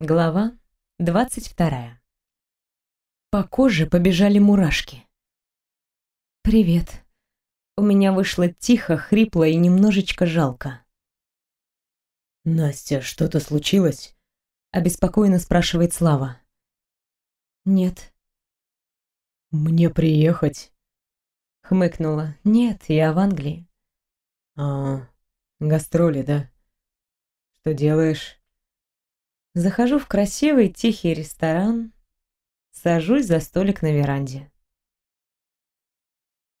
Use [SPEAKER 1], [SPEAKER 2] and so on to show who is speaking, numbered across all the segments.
[SPEAKER 1] Глава двадцать вторая. По коже побежали мурашки. «Привет». У меня вышло тихо, хрипло и немножечко жалко.
[SPEAKER 2] «Настя, что-то случилось?»
[SPEAKER 1] — обеспокоенно спрашивает Слава. «Нет».
[SPEAKER 2] «Мне приехать?»
[SPEAKER 1] — хмыкнула. «Нет, я в Англии».
[SPEAKER 2] «А, гастроли, да? Что делаешь?»
[SPEAKER 1] Захожу в красивый тихий ресторан, сажусь за столик на веранде.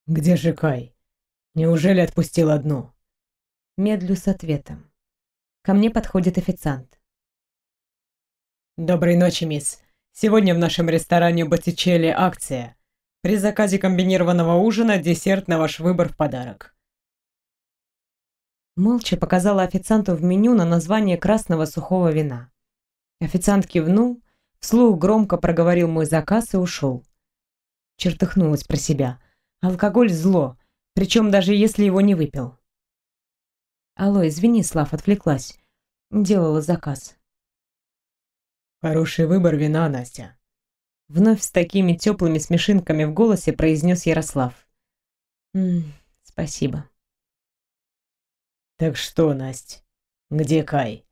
[SPEAKER 2] «Где же Кай? Неужели отпустил одну?»
[SPEAKER 1] Медлю с ответом. Ко мне подходит официант.
[SPEAKER 2] «Доброй ночи, мисс. Сегодня в нашем ресторане Боттичелли акция. При заказе комбинированного ужина десерт на ваш выбор в подарок».
[SPEAKER 1] Молча показала официанту в меню на название красного сухого вина. Официант кивнул, вслух громко проговорил мой заказ и ушел. Чертыхнулась про себя. Алкоголь зло, причем даже если его не выпил. Алло, извини, Слав, отвлеклась. Делала заказ.
[SPEAKER 2] Хороший выбор вина, Настя.
[SPEAKER 1] Вновь с такими теплыми смешинками в голосе произнес Ярослав. М -м, спасибо.
[SPEAKER 2] Так что, Настя, где Кай?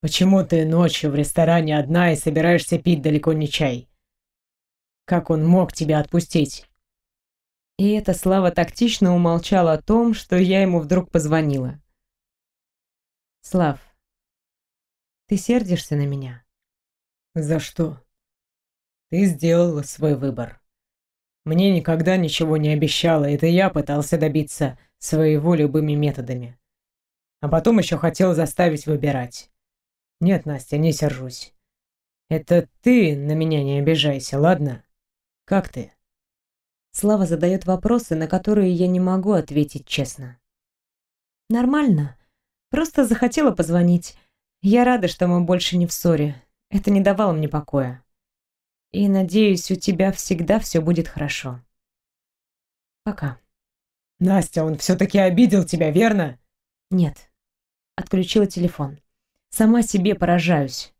[SPEAKER 2] Почему ты ночью в ресторане одна и собираешься пить далеко не чай? Как он мог тебя отпустить?
[SPEAKER 1] И эта Слава тактично умолчала о том, что я ему вдруг позвонила. Слав, ты сердишься на меня?
[SPEAKER 2] За что? Ты сделала свой выбор. Мне никогда ничего не обещала, это я пытался добиться своего любыми методами. А потом еще хотел заставить выбирать. Нет, Настя, не сержусь. Это ты на меня не обижайся, ладно? Как ты?
[SPEAKER 1] Слава задает вопросы, на которые я не могу ответить честно. Нормально. Просто захотела позвонить. Я рада, что мы больше не в ссоре. Это не давало мне покоя. И надеюсь, у тебя всегда все будет хорошо. Пока.
[SPEAKER 2] Настя, он все-таки обидел тебя, верно?
[SPEAKER 1] Нет. Отключила телефон. Сама себе поражаюсь.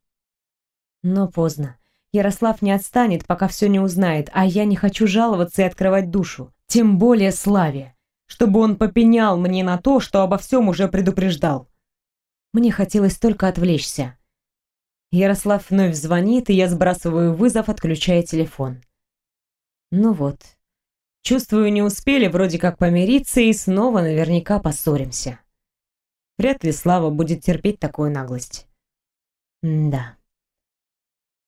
[SPEAKER 1] Но поздно. Ярослав не отстанет, пока все не узнает, а я не хочу жаловаться и открывать душу. Тем более Славе, чтобы он попенял мне на то, что обо всем уже предупреждал. Мне хотелось только отвлечься. Ярослав вновь звонит, и я сбрасываю вызов, отключая телефон. Ну вот. Чувствую, не успели вроде как помириться, и снова наверняка поссоримся. Вряд ли Слава будет терпеть такую наглость. М да.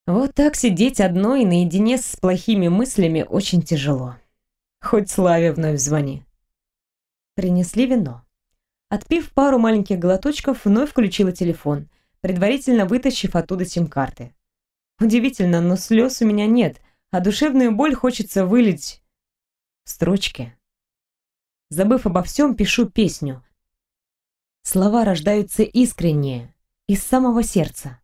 [SPEAKER 1] Вот так сидеть одной наедине с плохими мыслями очень тяжело. Хоть Славе вновь звони. Принесли вино. Отпив пару маленьких глоточков, вновь включила телефон, предварительно вытащив оттуда сим-карты. Удивительно, но слез у меня нет, а душевную боль хочется вылить в строчки. Забыв обо всем, пишу песню, Слова рождаются искренние, из самого сердца.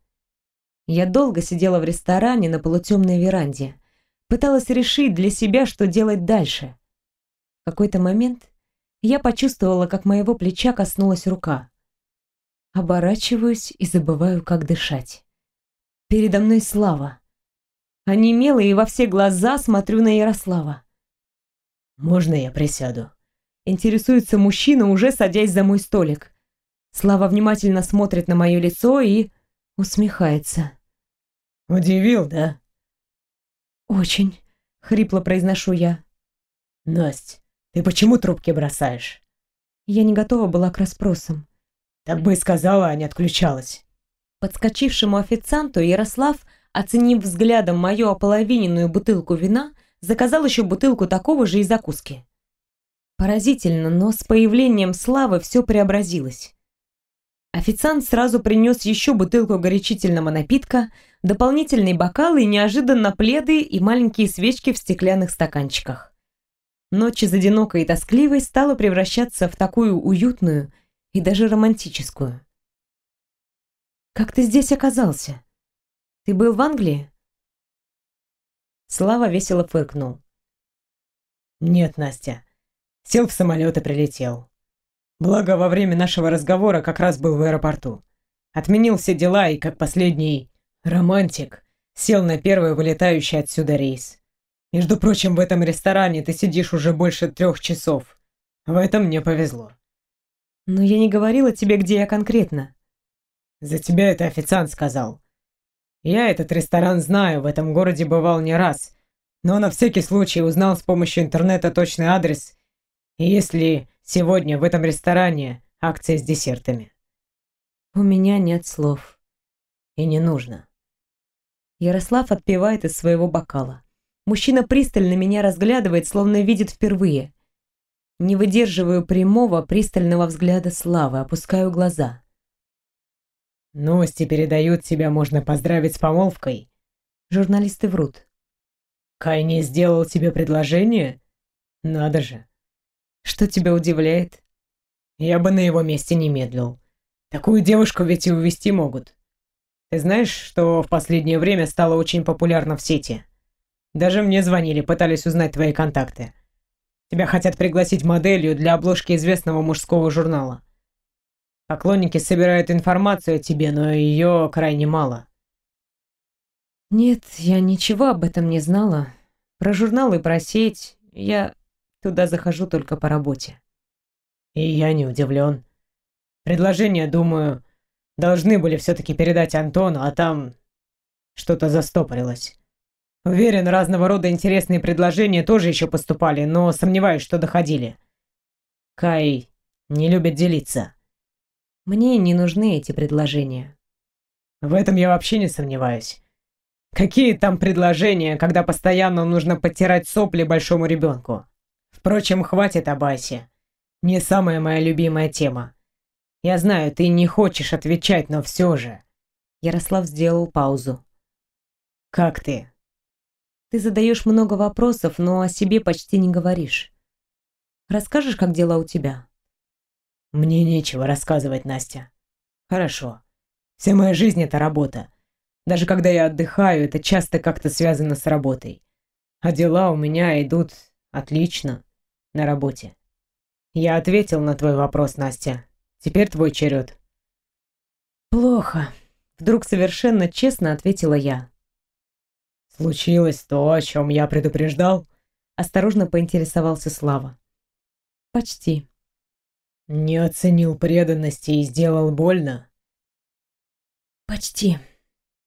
[SPEAKER 1] Я долго сидела в ресторане на полутемной веранде, пыталась решить для себя, что делать дальше. В какой-то момент я почувствовала, как моего плеча коснулась рука. Оборачиваюсь и забываю, как дышать. Передо мной Слава. Онемела и во все глаза смотрю на Ярослава.
[SPEAKER 2] «Можно я присяду?»
[SPEAKER 1] Интересуется мужчина, уже садясь за мой столик. Слава внимательно смотрит на мое лицо и усмехается.
[SPEAKER 2] «Удивил, да?»
[SPEAKER 1] «Очень», — хрипло произношу я.
[SPEAKER 2] «Насть, ты почему трубки бросаешь?»
[SPEAKER 1] Я не готова была к расспросам.
[SPEAKER 2] «Так бы и сказала, а не отключалась».
[SPEAKER 1] Подскочившему официанту Ярослав, оценив взглядом мою ополовиненную бутылку вина, заказал еще бутылку такого же и закуски. Поразительно, но с появлением Славы все преобразилось. Официант сразу принес еще бутылку горячительного напитка, дополнительный бокал и неожиданно пледы и маленькие свечки в стеклянных стаканчиках. Ночь из одинокой и тоскливой стала превращаться в такую уютную и даже романтическую. «Как ты здесь оказался? Ты был в Англии?» Слава весело фыркнул.
[SPEAKER 2] «Нет, Настя. Сел в самолет и прилетел. Благо, во время нашего разговора как раз был в аэропорту. Отменил все дела и, как последний Романтик сел на первый вылетающий отсюда рейс. Между прочим, в этом ресторане ты сидишь уже больше трех часов. В этом мне повезло.
[SPEAKER 1] Но я не говорила тебе, где я конкретно.
[SPEAKER 2] За тебя это официант сказал. Я этот ресторан знаю, в этом городе бывал не раз, но на всякий случай узнал с помощью интернета точный адрес. И если сегодня в этом ресторане акция с десертами.
[SPEAKER 1] У меня нет слов.
[SPEAKER 2] И не нужно.
[SPEAKER 1] Ярослав отпивает из своего бокала. Мужчина пристально меня разглядывает, словно видит впервые. Не выдерживаю прямого, пристального взгляда Славы, опускаю глаза.
[SPEAKER 2] Новости передают, тебя можно поздравить с помолвкой.
[SPEAKER 1] Журналисты врут.
[SPEAKER 2] Кай не сделал тебе предложение? Надо же.
[SPEAKER 1] Что тебя удивляет?
[SPEAKER 2] Я бы на его месте не медлил. Такую девушку ведь и увести могут. Ты знаешь, что в последнее время стало очень популярно в сети? Даже мне звонили, пытались узнать твои контакты. Тебя хотят пригласить моделью для обложки известного мужского журнала. Поклонники собирают информацию о тебе, но ее крайне мало.
[SPEAKER 1] Нет, я ничего об этом не знала. Про журнал и про сеть я туда захожу только по работе.
[SPEAKER 2] И я не удивлен. Предложение, думаю, должны были все-таки передать Антону, а там что-то застопорилось. Уверен, разного рода интересные предложения тоже еще поступали, но сомневаюсь, что доходили. Кай не любит делиться.
[SPEAKER 1] Мне не нужны эти предложения.
[SPEAKER 2] В этом я вообще не сомневаюсь. Какие там предложения, когда постоянно нужно подтирать сопли большому ребенку? Впрочем, хватит об Асе. Не самая моя любимая тема. Я знаю, ты не хочешь отвечать, но все же.
[SPEAKER 1] Ярослав сделал паузу.
[SPEAKER 2] Как ты?
[SPEAKER 1] Ты задаешь много вопросов, но о себе почти не говоришь. Расскажешь, как дела у тебя?
[SPEAKER 2] Мне нечего рассказывать, Настя. Хорошо. Вся моя жизнь — это работа. Даже когда я отдыхаю, это часто как-то связано с работой. А дела у меня идут отлично на работе. Я ответил на твой вопрос, Настя. Теперь твой черед.
[SPEAKER 1] Плохо. Вдруг совершенно честно ответила я.
[SPEAKER 2] «Случилось то, о чем я предупреждал?»
[SPEAKER 1] Осторожно поинтересовался Слава. «Почти».
[SPEAKER 2] «Не оценил преданности и сделал больно?»
[SPEAKER 1] «Почти».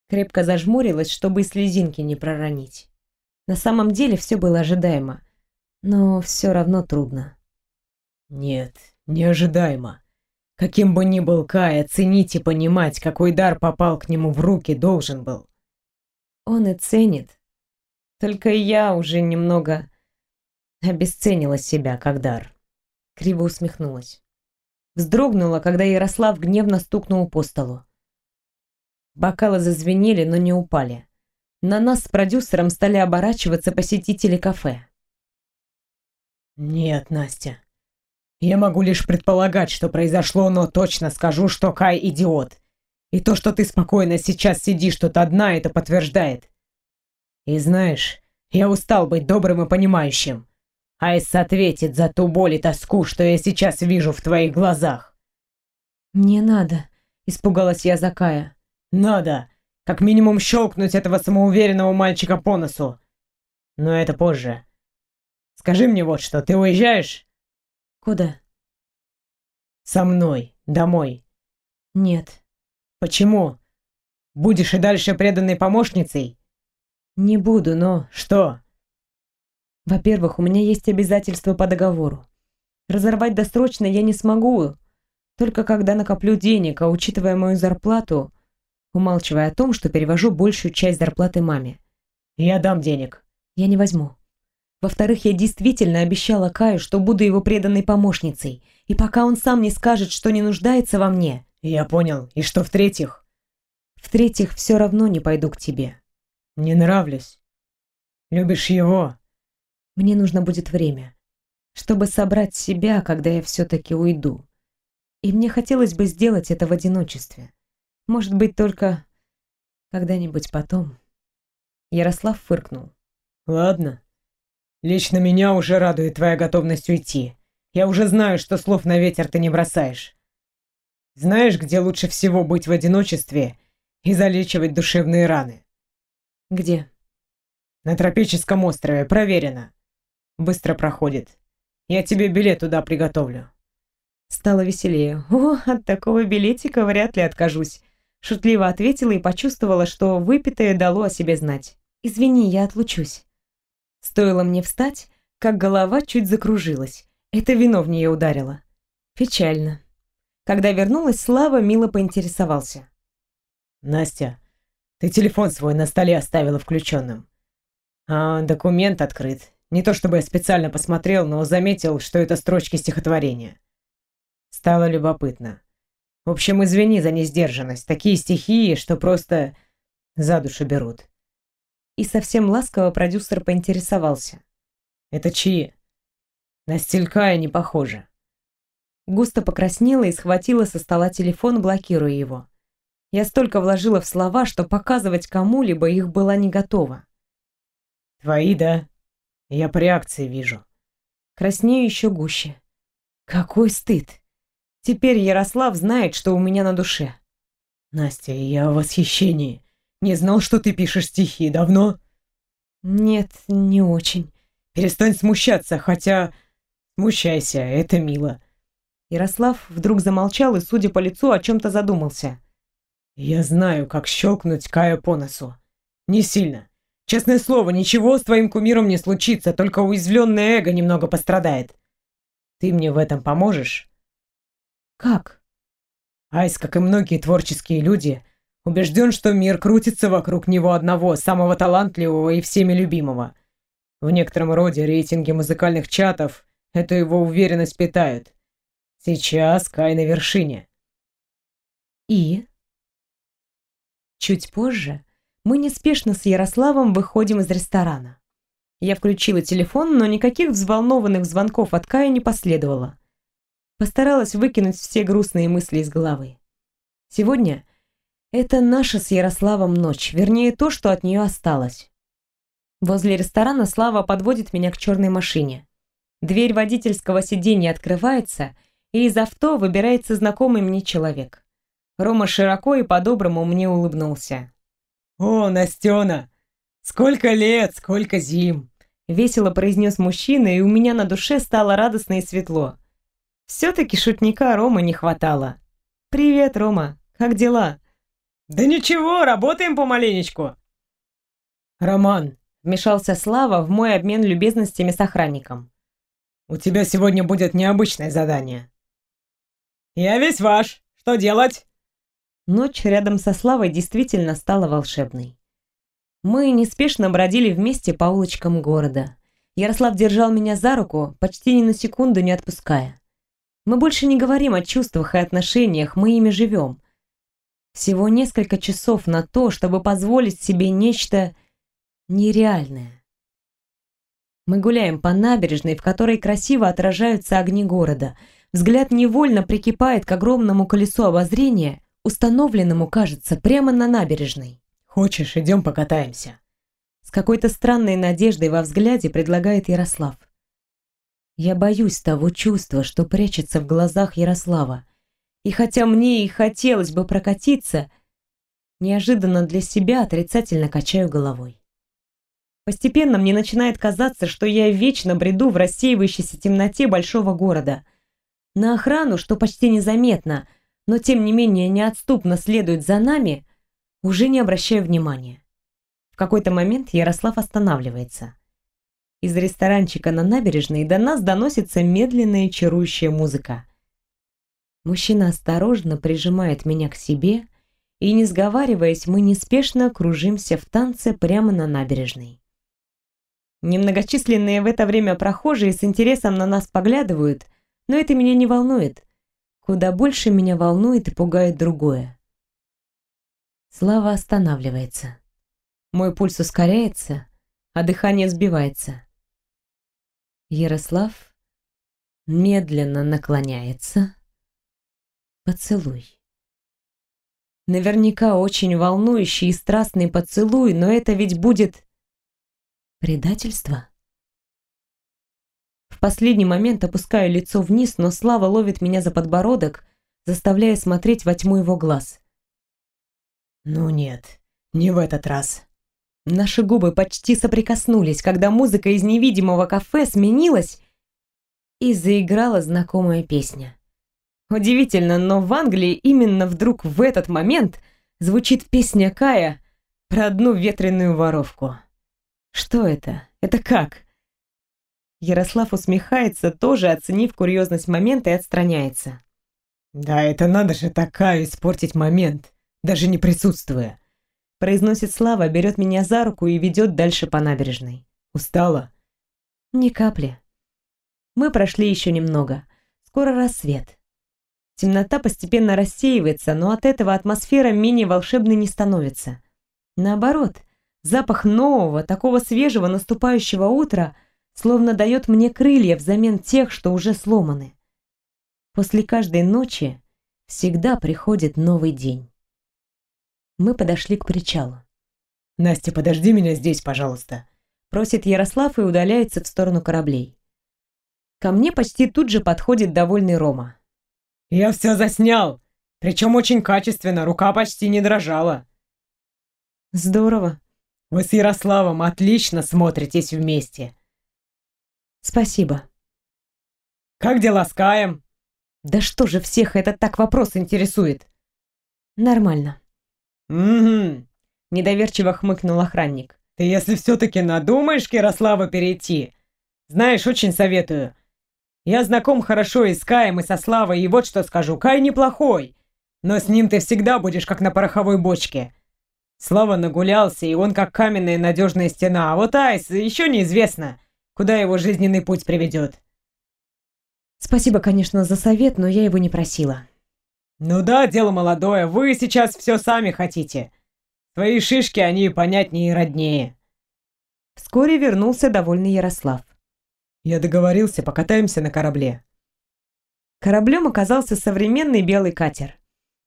[SPEAKER 1] Крепко зажмурилась, чтобы и слезинки не проронить. На самом деле все было ожидаемо, но все равно трудно.
[SPEAKER 2] «Нет, неожидаемо. Каким бы ни был Кай, оценить и понимать, какой дар попал к нему в руки, должен был.
[SPEAKER 1] Он и ценит. Только я уже немного обесценила себя как дар. Криво усмехнулась. Вздрогнула, когда Ярослав гневно стукнул по столу. Бокалы зазвенели, но не упали. На нас с продюсером стали оборачиваться посетители кафе.
[SPEAKER 2] «Нет, Настя. Я могу лишь предполагать, что произошло, но точно скажу, что Кай идиот. И то, что ты спокойно сейчас сидишь тут одна, это подтверждает. И знаешь, я устал быть добрым и понимающим. Айс ответит за ту боль и тоску, что я сейчас вижу в твоих глазах.
[SPEAKER 1] «Не надо», — испугалась я за Кая.
[SPEAKER 2] «Надо. Как минимум щелкнуть этого самоуверенного мальчика по носу. Но это позже. Скажи мне вот что, ты уезжаешь?»
[SPEAKER 1] «Куда?»
[SPEAKER 2] «Со мной. Домой».
[SPEAKER 1] «Нет».
[SPEAKER 2] Почему? Будешь и дальше преданной помощницей?
[SPEAKER 1] Не буду, но...
[SPEAKER 2] Что?
[SPEAKER 1] Во-первых, у меня есть обязательства по договору. Разорвать досрочно я не смогу, только когда накоплю денег, а учитывая мою зарплату, умалчивая о том, что перевожу большую часть зарплаты маме.
[SPEAKER 2] Я дам денег.
[SPEAKER 1] Я не возьму. Во-вторых, я действительно обещала Каю, что буду его преданной помощницей, и пока он сам не скажет, что не нуждается во мне,
[SPEAKER 2] «Я понял. И что в-третьих?»
[SPEAKER 1] «В-третьих, все равно не пойду к тебе».
[SPEAKER 2] «Не нравлюсь. Любишь его?»
[SPEAKER 1] «Мне нужно будет время, чтобы собрать себя, когда я все-таки уйду. И мне хотелось бы сделать это в одиночестве. Может быть, только когда-нибудь потом». Ярослав фыркнул.
[SPEAKER 2] «Ладно. Лично меня уже радует твоя готовность уйти. Я уже знаю, что слов на ветер ты не бросаешь. Знаешь, где лучше всего быть в одиночестве и залечивать душевные раны.
[SPEAKER 1] Где?
[SPEAKER 2] На тропическом острове, проверено. Быстро проходит. Я тебе билет туда приготовлю.
[SPEAKER 1] Стало веселее. О, от такого билетика вряд ли откажусь. Шутливо ответила и почувствовала, что выпитое дало о себе знать. Извини, я отлучусь. Стоило мне встать, как голова чуть закружилась. Это вино в нее ударило. Печально. Когда вернулась, Слава мило поинтересовался.
[SPEAKER 2] «Настя, ты телефон свой на столе оставила включенным. А документ открыт. Не то чтобы я специально посмотрел, но заметил, что это строчки стихотворения. Стало любопытно. В общем, извини за несдержанность. Такие стихии, что просто за душу берут.
[SPEAKER 1] И совсем ласково продюсер поинтересовался.
[SPEAKER 2] Это чьи? На стелька не похоже.
[SPEAKER 1] Густо покраснела и схватила со стола телефон, блокируя его. Я столько вложила в слова, что показывать кому-либо их была не готова.
[SPEAKER 2] «Твои, да? Я по реакции вижу».
[SPEAKER 1] Краснею еще гуще. Какой стыд. Теперь Ярослав знает, что у меня на душе.
[SPEAKER 2] «Настя, я в восхищении. Не знал, что ты пишешь стихи. Давно?»
[SPEAKER 1] «Нет, не очень».
[SPEAKER 2] «Перестань смущаться, хотя...» «Смущайся, это мило».
[SPEAKER 1] Ярослав вдруг замолчал и, судя по лицу, о чем-то задумался.
[SPEAKER 2] «Я знаю, как щелкнуть Кая по носу. Не сильно. Честное слово, ничего с твоим кумиром не случится, только уязвленное эго немного пострадает. Ты мне в этом поможешь?»
[SPEAKER 1] «Как?»
[SPEAKER 2] Айс, как и многие творческие люди, убежден, что мир крутится вокруг него одного, самого талантливого и всеми любимого. В некотором роде рейтинги музыкальных чатов эту его уверенность питают. Сейчас Кай на вершине.
[SPEAKER 1] И? Чуть позже мы неспешно с Ярославом выходим из ресторана. Я включила телефон, но никаких взволнованных звонков от Кая не последовало. Постаралась выкинуть все грустные мысли из головы. Сегодня это наша с Ярославом ночь, вернее то, что от нее осталось. Возле ресторана Слава подводит меня к черной машине. Дверь водительского сиденья открывается, и из авто выбирается знакомый мне человек. Рома широко и по-доброму мне улыбнулся.
[SPEAKER 2] «О, Настена! Сколько лет, сколько зим!»
[SPEAKER 1] Весело произнес мужчина, и у меня на душе стало радостно и светло. Все-таки шутника Рома не хватало. «Привет, Рома, как дела?»
[SPEAKER 2] «Да ничего, работаем помаленечку». «Роман», — вмешался Слава в мой обмен любезностями с охранником. «У тебя сегодня будет необычное задание». «Я весь ваш. Что делать?»
[SPEAKER 1] Ночь рядом со Славой действительно стала волшебной. Мы неспешно бродили вместе по улочкам города. Ярослав держал меня за руку, почти ни на секунду не отпуская. Мы больше не говорим о чувствах и отношениях, мы ими живем. Всего несколько часов на то, чтобы позволить себе нечто нереальное. Мы гуляем по набережной, в которой красиво отражаются огни города. Взгляд невольно прикипает к огромному колесу обозрения, установленному, кажется, прямо на набережной.
[SPEAKER 2] «Хочешь, идем покатаемся?»
[SPEAKER 1] С какой-то странной надеждой во взгляде предлагает Ярослав. Я боюсь того чувства, что прячется в глазах Ярослава. И хотя мне и хотелось бы прокатиться, неожиданно для себя отрицательно качаю головой. Постепенно мне начинает казаться, что я вечно бреду в рассеивающейся темноте большого города. На охрану, что почти незаметно – но тем не менее неотступно следует за нами, уже не обращая внимания. В какой-то момент Ярослав останавливается. Из ресторанчика на набережной до нас доносится медленная чарующая музыка. Мужчина осторожно прижимает меня к себе, и, не сговариваясь, мы неспешно кружимся в танце прямо на набережной. Немногочисленные в это время прохожие с интересом на нас поглядывают, но это меня не волнует. Куда больше меня волнует и пугает другое. Слава останавливается. Мой пульс ускоряется, а дыхание сбивается. Ярослав медленно наклоняется. Поцелуй. Наверняка очень волнующий и страстный поцелуй, но это ведь будет предательство. В последний момент опускаю лицо вниз, но Слава ловит меня за подбородок, заставляя смотреть во тьму его глаз.
[SPEAKER 2] Ну нет, не в этот раз.
[SPEAKER 1] Наши губы почти соприкоснулись, когда музыка из невидимого кафе сменилась и заиграла знакомая песня. Удивительно, но в Англии именно вдруг в этот момент звучит песня Кая про одну ветреную воровку. Что это? Это как? Ярослав усмехается, тоже оценив курьезность момента и отстраняется.
[SPEAKER 2] «Да это надо же такая испортить момент, даже не присутствуя!»
[SPEAKER 1] Произносит Слава, берет меня за руку и ведет дальше по набережной.
[SPEAKER 2] «Устала?»
[SPEAKER 1] «Ни капли». Мы прошли еще немного. Скоро рассвет. Темнота постепенно рассеивается, но от этого атмосфера менее волшебной не становится. Наоборот, запах нового, такого свежего наступающего утра словно дает мне крылья взамен тех, что уже сломаны. После каждой ночи всегда приходит новый день. Мы подошли к причалу.
[SPEAKER 2] «Настя, подожди меня здесь, пожалуйста»,
[SPEAKER 1] просит Ярослав и удаляется в сторону кораблей. Ко мне почти тут же подходит довольный Рома.
[SPEAKER 2] «Я все заснял, причем очень качественно, рука почти не дрожала».
[SPEAKER 1] Здорово.
[SPEAKER 2] Вы с Ярославом отлично смотритесь вместе.
[SPEAKER 1] Спасибо.
[SPEAKER 2] Как дела с Каем?
[SPEAKER 1] Да что же всех это так вопрос интересует? Нормально.
[SPEAKER 2] Угу.
[SPEAKER 1] Недоверчиво хмыкнул охранник.
[SPEAKER 2] Ты если все-таки надумаешь к Ярославу перейти, знаешь, очень советую. Я знаком хорошо и с Каем, и со Славой, и вот что скажу. Кай неплохой, но с ним ты всегда будешь как на пороховой бочке. Слава нагулялся, и он как каменная надежная стена. А вот Айс еще неизвестно, куда его жизненный путь приведет.
[SPEAKER 1] Спасибо, конечно, за совет, но я его не просила.
[SPEAKER 2] Ну да, дело молодое. Вы сейчас все сами хотите. Свои шишки они понятнее и роднее.
[SPEAKER 1] Вскоре вернулся довольный Ярослав.
[SPEAKER 2] Я договорился, покатаемся на корабле.
[SPEAKER 1] Кораблем оказался современный белый катер.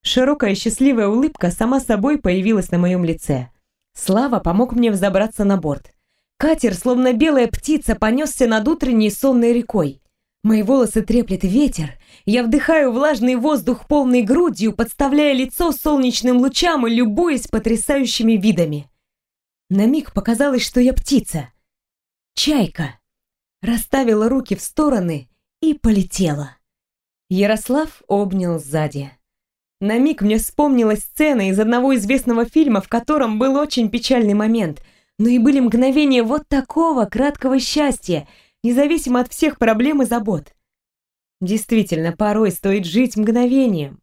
[SPEAKER 1] Широкая счастливая улыбка сама собой появилась на моем лице. Слава помог мне взобраться на борт. Катер, словно белая птица, понесся над утренней сонной рекой. Мои волосы треплет ветер. Я вдыхаю влажный воздух полной грудью, подставляя лицо солнечным лучам и любуясь потрясающими видами. На миг показалось, что я птица. Чайка. Расставила руки в стороны и полетела. Ярослав обнял сзади. На миг мне вспомнилась сцена из одного известного фильма, в котором был очень печальный момент, но и были мгновения вот такого краткого счастья, независимо от всех проблем и забот. Действительно, порой стоит жить мгновением.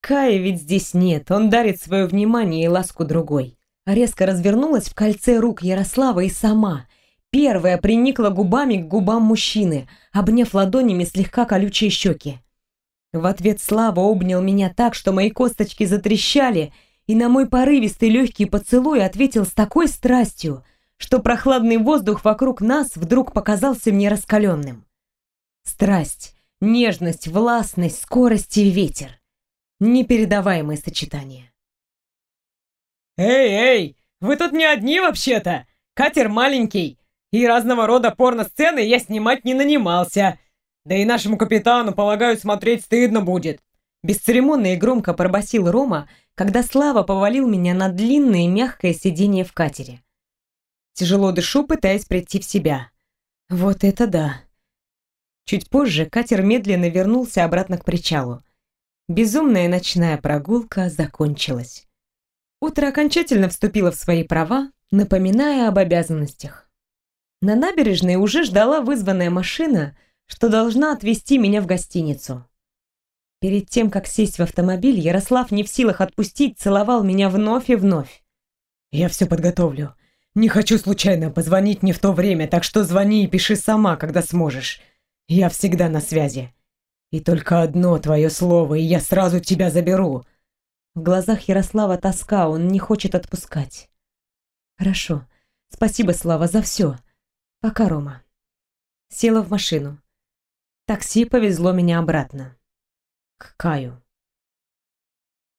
[SPEAKER 1] Кая ведь здесь нет, он дарит свое внимание и ласку другой. Резко развернулась в кольце рук Ярослава и сама, первая приникла губами к губам мужчины, обняв ладонями слегка колючие щеки. В ответ Слава обнял меня так, что мои косточки затрещали, и на мой порывистый легкий поцелуй ответил с такой страстью, что прохладный воздух вокруг нас вдруг показался мне раскаленным. Страсть, нежность, властность, скорость и ветер. Непередаваемое сочетание.
[SPEAKER 2] «Эй, эй, вы тут не одни вообще-то! Катер маленький, и разного рода порно-сцены я снимать не нанимался!» Да и нашему капитану, полагаю, смотреть стыдно будет.
[SPEAKER 1] Бесцеремонно и громко пробасил Рома, когда Слава повалил меня на длинное мягкое сиденье в катере. Тяжело дышу, пытаясь прийти в себя. Вот это да. Чуть позже катер медленно вернулся обратно к причалу. Безумная ночная прогулка закончилась. Утро окончательно вступило в свои права, напоминая об обязанностях. На набережной уже ждала вызванная машина — что должна отвезти меня в гостиницу. Перед тем, как сесть в автомобиль, Ярослав не в силах отпустить, целовал меня вновь и вновь.
[SPEAKER 2] «Я все подготовлю. Не хочу случайно позвонить не в то время, так что звони и пиши сама, когда сможешь. Я всегда на связи. И только одно твое слово, и я сразу тебя заберу».
[SPEAKER 1] В глазах Ярослава тоска, он не хочет отпускать. «Хорошо. Спасибо, Слава, за все. Пока, Рома». Села в машину. Такси повезло меня обратно. К Каю.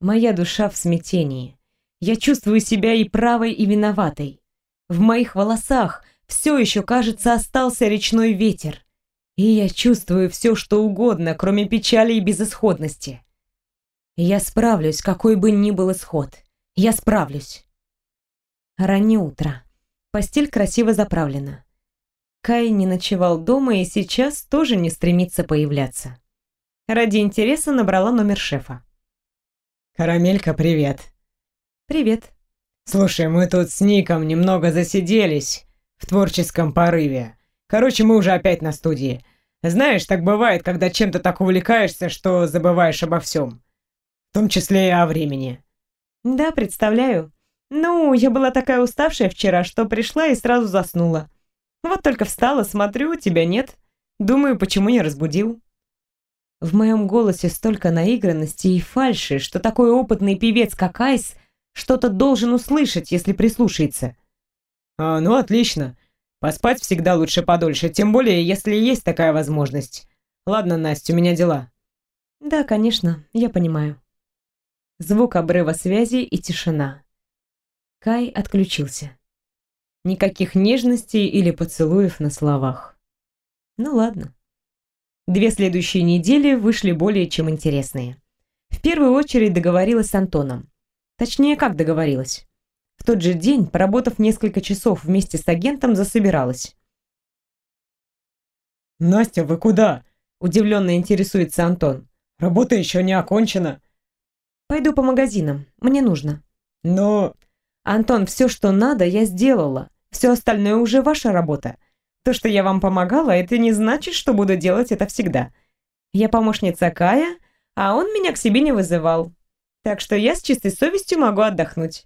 [SPEAKER 1] Моя душа в смятении. Я чувствую себя и правой, и виноватой. В моих волосах все еще, кажется, остался речной ветер. И я чувствую все, что угодно, кроме печали и безысходности. Я справлюсь, какой бы ни был исход. Я справлюсь. Раннее утро. Постель красиво заправлена. Кай не ночевал дома и сейчас тоже не стремится появляться. Ради интереса набрала номер шефа.
[SPEAKER 2] «Карамелька, привет».
[SPEAKER 1] «Привет».
[SPEAKER 2] «Слушай, мы тут с Ником немного засиделись в творческом порыве. Короче, мы уже опять на студии. Знаешь, так бывает, когда чем-то так увлекаешься, что забываешь обо всем. В том числе и о времени».
[SPEAKER 1] «Да, представляю. Ну, я была такая уставшая вчера, что пришла и сразу заснула. Вот только встала, смотрю, тебя нет. Думаю, почему не разбудил». В моем голосе столько наигранности и фальши, что такой опытный певец, как Айс, что-то должен услышать, если прислушается.
[SPEAKER 2] «А, ну отлично. Поспать всегда лучше подольше, тем более, если есть такая возможность. Ладно, Настя, у меня дела».
[SPEAKER 1] «Да, конечно, я понимаю». Звук обрыва связи и тишина. Кай отключился. Никаких нежностей или поцелуев на словах. Ну ладно. Две следующие недели вышли более чем интересные. В первую очередь договорилась с Антоном. Точнее, как договорилась. В тот же день, поработав несколько часов вместе с агентом, засобиралась.
[SPEAKER 2] «Настя, вы куда?»
[SPEAKER 1] – удивленно интересуется Антон.
[SPEAKER 2] «Работа еще не окончена».
[SPEAKER 1] «Пойду по магазинам. Мне нужно».
[SPEAKER 2] «Но...»
[SPEAKER 1] «Антон, все, что надо, я сделала. Все остальное уже ваша работа. То, что я вам помогала, это не значит, что буду делать это всегда. Я помощница Кая, а он меня к себе не вызывал. Так что я с чистой совестью могу отдохнуть.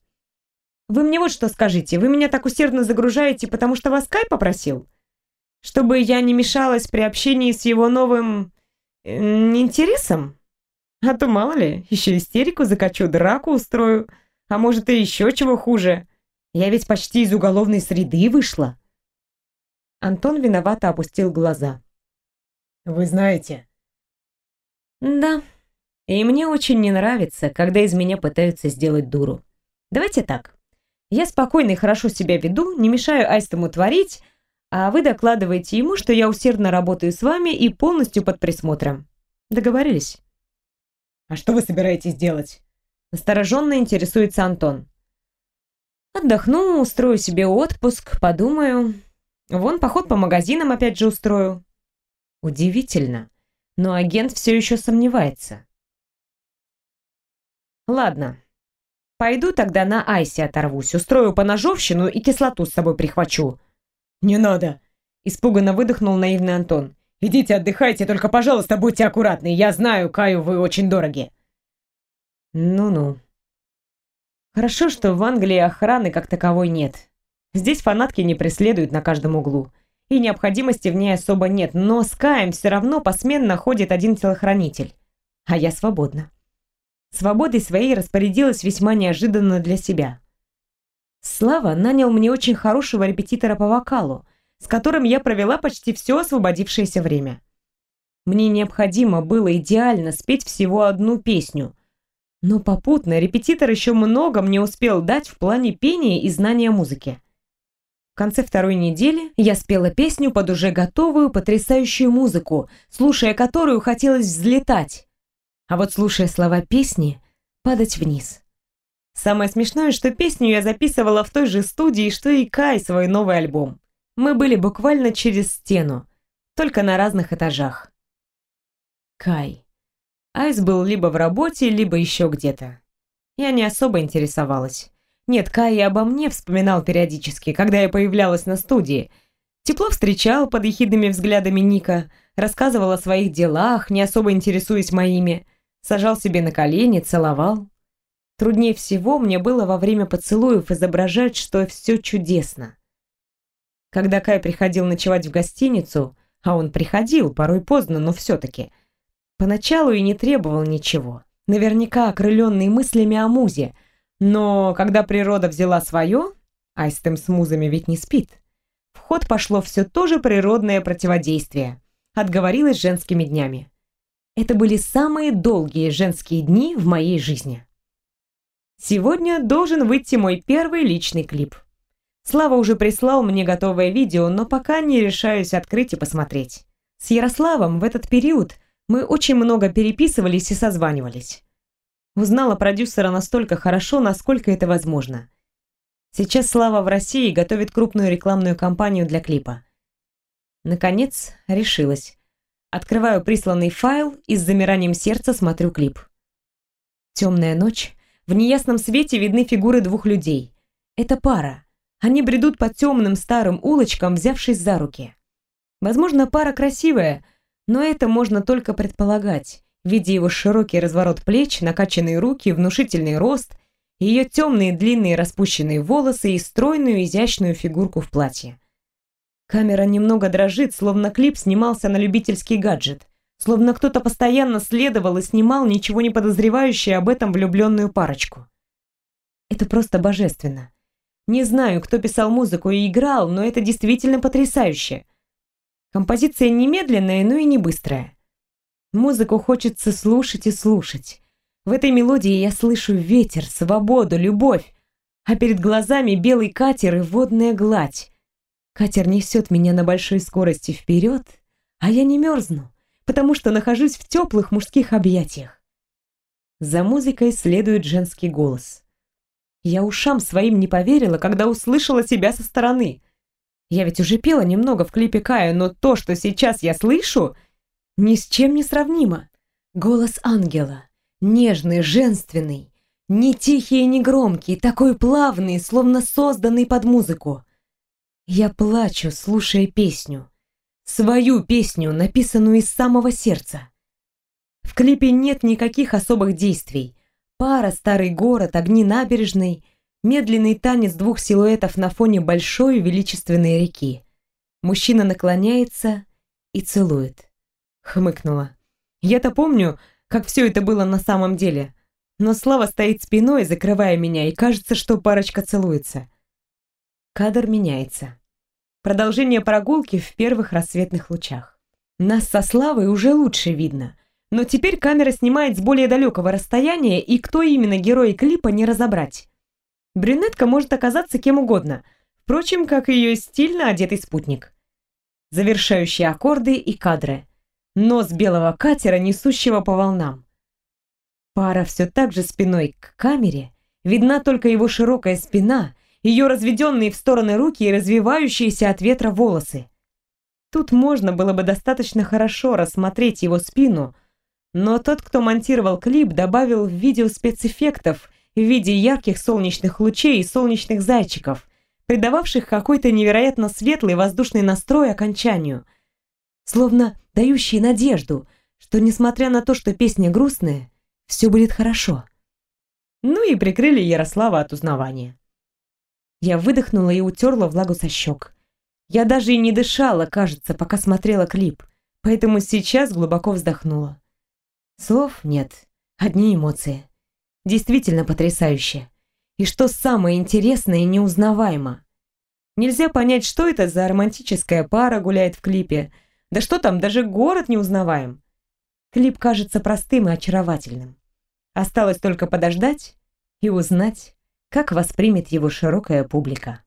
[SPEAKER 1] Вы мне вот что скажите, вы меня так усердно загружаете, потому что вас Кай попросил? Чтобы я не мешалась при общении с его новым... Э, интересом? А то, мало ли, еще истерику закачу, драку устрою, а может и еще чего хуже. Я ведь почти из уголовной среды вышла. Антон виновато опустил глаза.
[SPEAKER 2] «Вы знаете...»
[SPEAKER 1] «Да, и мне очень не нравится, когда из меня пытаются сделать дуру. Давайте так. Я спокойно и хорошо себя веду, не мешаю Айстому творить, а вы докладываете ему, что я усердно работаю с вами и полностью под присмотром. Договорились?»
[SPEAKER 2] «А что вы собираетесь делать?»
[SPEAKER 1] Настороженно интересуется Антон. «Отдохну, устрою себе отпуск, подумаю, Вон поход по магазинам опять же устрою. Удивительно, но агент все еще сомневается. Ладно, пойду тогда на Айсе оторвусь, устрою поножовщину и кислоту с собой прихвачу.
[SPEAKER 2] Не надо,
[SPEAKER 1] испуганно выдохнул наивный Антон.
[SPEAKER 2] Идите отдыхайте, только, пожалуйста, будьте аккуратны. Я знаю, Каю вы очень дороги.
[SPEAKER 1] Ну-ну. Хорошо, что в Англии охраны как таковой нет. Здесь фанатки не преследуют на каждом углу. И необходимости в ней особо нет, но с Каем все равно посменно ходит один телохранитель. А я свободна. Свободой своей распорядилась весьма неожиданно для себя. Слава нанял мне очень хорошего репетитора по вокалу, с которым я провела почти все освободившееся время. Мне необходимо было идеально спеть всего одну песню. Но попутно репетитор еще много мне успел дать в плане пения и знания музыки. В конце второй недели я спела песню под уже готовую потрясающую музыку, слушая которую хотелось взлетать. А вот слушая слова песни, падать вниз. Самое смешное, что песню я записывала в той же студии, что и Кай свой новый альбом. Мы были буквально через стену, только на разных этажах. Кай. Айс был либо в работе, либо еще где-то. Я не особо интересовалась. Нет, Кай обо мне вспоминал периодически, когда я появлялась на студии. Тепло встречал под ехидными взглядами Ника, рассказывал о своих делах, не особо интересуясь моими, сажал себе на колени, целовал. Труднее всего мне было во время поцелуев изображать, что все чудесно. Когда Кай приходил ночевать в гостиницу, а он приходил, порой поздно, но все-таки, поначалу и не требовал ничего, наверняка окрыленный мыслями о музе – но когда природа взяла свое, а с тем с музами ведь не спит, в ход пошло все то же природное противодействие. Отговорилась женскими днями. Это были самые долгие женские дни в моей жизни. Сегодня должен выйти мой первый личный клип. Слава уже прислал мне готовое видео, но пока не решаюсь открыть и посмотреть. С Ярославом в этот период мы очень много переписывались и созванивались. Узнала продюсера настолько хорошо, насколько это возможно. Сейчас Слава в России готовит крупную рекламную кампанию для клипа. Наконец, решилась. Открываю присланный файл и с замиранием сердца смотрю клип. Темная ночь. В неясном свете видны фигуры двух людей. Это пара. Они бредут по темным старым улочкам, взявшись за руки. Возможно, пара красивая, но это можно только предполагать, видя его широкий разворот плеч, накачанные руки, внушительный рост, ее темные длинные распущенные волосы и стройную изящную фигурку в платье. Камера немного дрожит, словно клип снимался на любительский гаджет, словно кто-то постоянно следовал и снимал ничего не подозревающую об этом влюбленную парочку. Это просто божественно. Не знаю, кто писал музыку и играл, но это действительно потрясающе. Композиция не медленная, но и не быстрая. Музыку хочется слушать и слушать. В этой мелодии я слышу ветер, свободу, любовь, а перед глазами белый катер и водная гладь. Катер несет меня на большой скорости вперед, а я не мерзну, потому что нахожусь в теплых мужских объятиях. За музыкой следует женский голос. Я ушам своим не поверила, когда услышала себя со стороны. Я ведь уже пела немного в клипе Кая, но то, что сейчас я слышу, ни с чем не сравнимо. Голос ангела, нежный, женственный, не тихий и не громкий, такой плавный, словно созданный под музыку. Я плачу, слушая песню. Свою песню, написанную из самого сердца. В клипе нет никаких особых действий. Пара, старый город, огни набережной, медленный танец двух силуэтов на фоне большой величественной реки. Мужчина наклоняется и целует. Хмыкнула. Я-то помню, как все это было на самом деле. Но Слава стоит спиной, закрывая меня, и кажется, что парочка целуется. Кадр меняется. Продолжение прогулки в первых рассветных лучах. Нас со Славой уже лучше видно. Но теперь камера снимает с более далекого расстояния, и кто именно герой клипа не разобрать. Брюнетка может оказаться кем угодно, впрочем, как и ее стильно одетый спутник. Завершающие аккорды и кадры. Нос белого катера, несущего по волнам. Пара все так же спиной к камере, видна только его широкая спина, ее разведенные в стороны руки и развивающиеся от ветра волосы. Тут можно было бы достаточно хорошо рассмотреть его спину, но тот, кто монтировал клип, добавил в видео спецэффектов в виде ярких солнечных лучей и солнечных зайчиков, придававших какой-то невероятно светлый воздушный настрой окончанию, словно дающий надежду, что, несмотря на то, что песня грустная, все будет хорошо. Ну и прикрыли Ярослава от узнавания. Я выдохнула и утерла влагу со щек. Я даже и не дышала, кажется, пока смотрела клип, поэтому сейчас глубоко вздохнула. Слов нет, одни эмоции. Действительно потрясающе. И что самое интересное неузнаваемо. Нельзя понять, что это за романтическая пара гуляет в клипе. Да что там, даже город не узнаваем. Клип кажется простым и очаровательным. Осталось только подождать и узнать, как воспримет его широкая публика.